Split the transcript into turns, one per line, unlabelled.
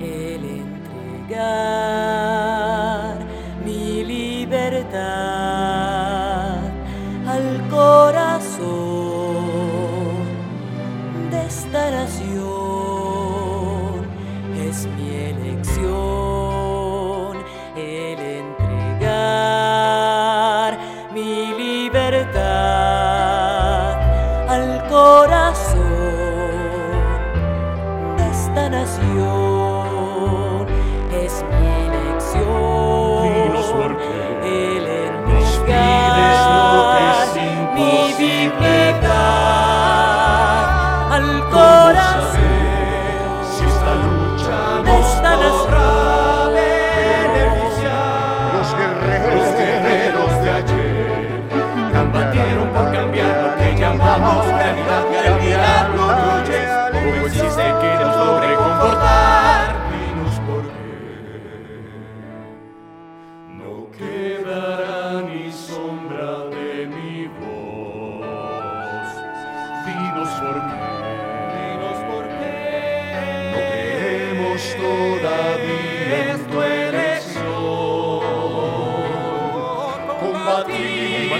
el entregar mi libertad al corazón de esta nación. Es mi elección, nación. Es mi elección.
Dinos por qué
El
nos pides lo que
entregar
es
mi
imposible
dignidad al
¿Cómo
corazón
si esta lucha nos podrá beneficiar?
Los guerreros,
Los guerreros de ayer combatieron por cambiar lo que llamamos realidad por qué. Dinos por qué. No creemos todavía en tu elección. Combatir,